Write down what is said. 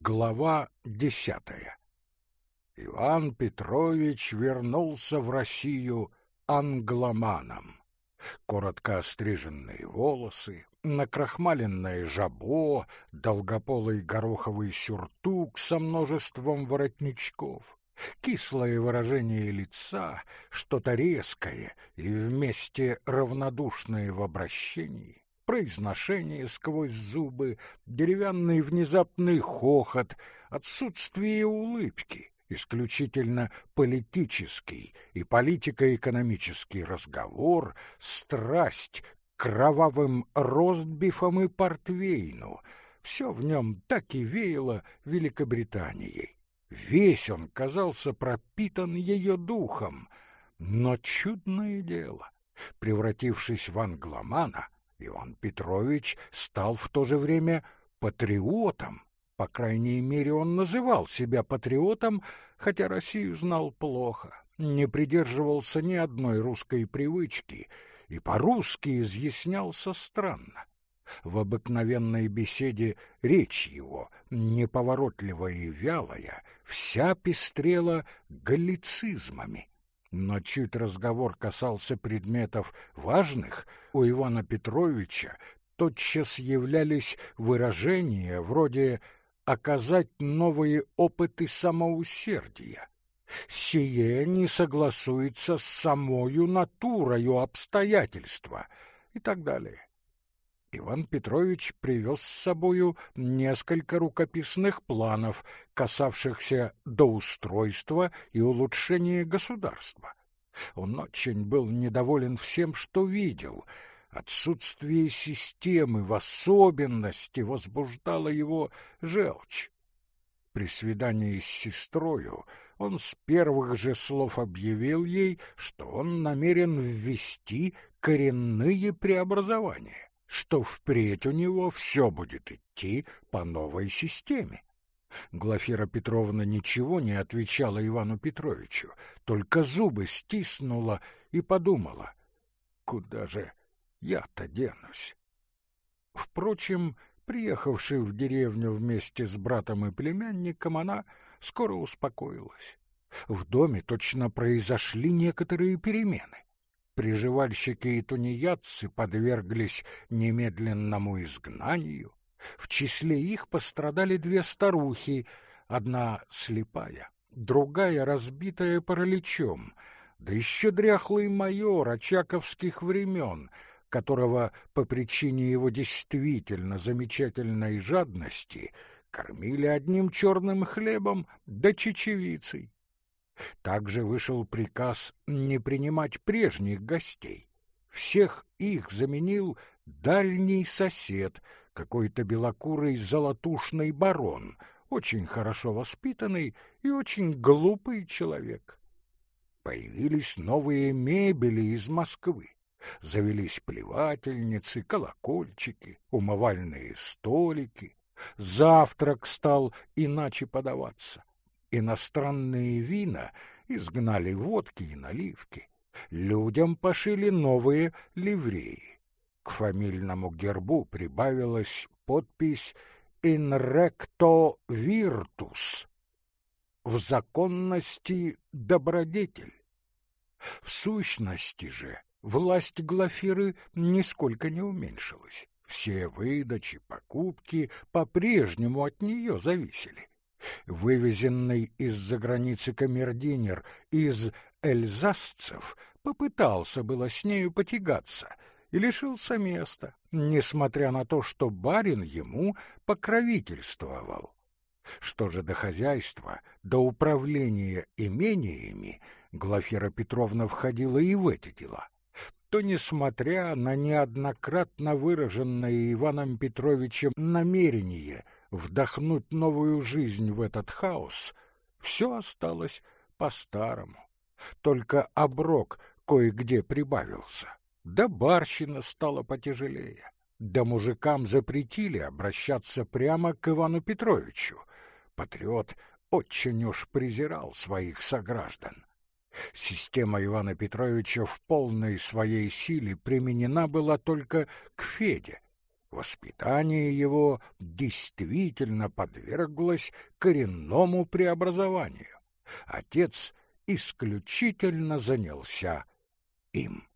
Глава десятая Иван Петрович вернулся в Россию англоманом. Коротко остриженные волосы, накрахмаленное жабо, долгополый гороховый сюртук со множеством воротничков, кислое выражение лица, что-то резкое и вместе равнодушное в обращении, произношение сквозь зубы, деревянный внезапный хохот, отсутствие улыбки, исключительно политический и политико-экономический разговор, страсть к кровавым ростбифам и портвейну. Все в нем так и веяло Великобританией. Весь он казался пропитан ее духом. Но чудное дело, превратившись в англомана, Иван Петрович стал в то же время патриотом, по крайней мере, он называл себя патриотом, хотя Россию знал плохо, не придерживался ни одной русской привычки и по-русски изъяснялся странно. В обыкновенной беседе речь его, неповоротливая и вялая, вся пестрела галлицизмами. Но чуть разговор касался предметов важных, у Ивана Петровича тотчас являлись выражения вроде оказать новые опыты самоусердия. Сие не согласуется с самою натурою обстоятельства и так далее. Иван Петрович привез с собою несколько рукописных планов, касавшихся до устройства и улучшения государства. Он очень был недоволен всем, что видел — Отсутствие системы в особенности возбуждало его желчь. При свидании с сестрою он с первых же слов объявил ей, что он намерен ввести коренные преобразования, что впредь у него все будет идти по новой системе. Глафира Петровна ничего не отвечала Ивану Петровичу, только зубы стиснула и подумала, куда же я-то денусь. Впрочем, приехавши в деревню вместе с братом и племянником, она скоро успокоилась. В доме точно произошли некоторые перемены. Приживальщики и тунеядцы подверглись немедленному изгнанию. В числе их пострадали две старухи, одна слепая, другая разбитая параличом, да еще дряхлый майор очаковских времен — которого по причине его действительно замечательной жадности кормили одним черным хлебом да чечевицей. Также вышел приказ не принимать прежних гостей. Всех их заменил дальний сосед, какой-то белокурый золотушный барон, очень хорошо воспитанный и очень глупый человек. Появились новые мебели из Москвы. Завелись плевательницы, колокольчики, умывальные столики. Завтрак стал иначе подаваться. Иностранные вина изгнали водки и наливки. Людям пошили новые ливреи. К фамильному гербу прибавилась подпись «In recto virtus» — «В законности добродетель». В сущности же Власть Глафиры нисколько не уменьшилась. Все выдачи, покупки по-прежнему от нее зависели. Вывезенный из-за границы камердинер из эльзасцев попытался было с нею потягаться и лишился места, несмотря на то, что барин ему покровительствовал. Что же до хозяйства, до управления имениями, Глафира Петровна входила и в эти дела то, несмотря на неоднократно выраженное Иваном Петровичем намерение вдохнуть новую жизнь в этот хаос, все осталось по-старому. Только оброк кое-где прибавился, да барщина стала потяжелее, да мужикам запретили обращаться прямо к Ивану Петровичу. Патриот очень уж презирал своих сограждан. Система Ивана Петровича в полной своей силе применена была только к Феде. Воспитание его действительно подверглось коренному преобразованию. Отец исключительно занялся им.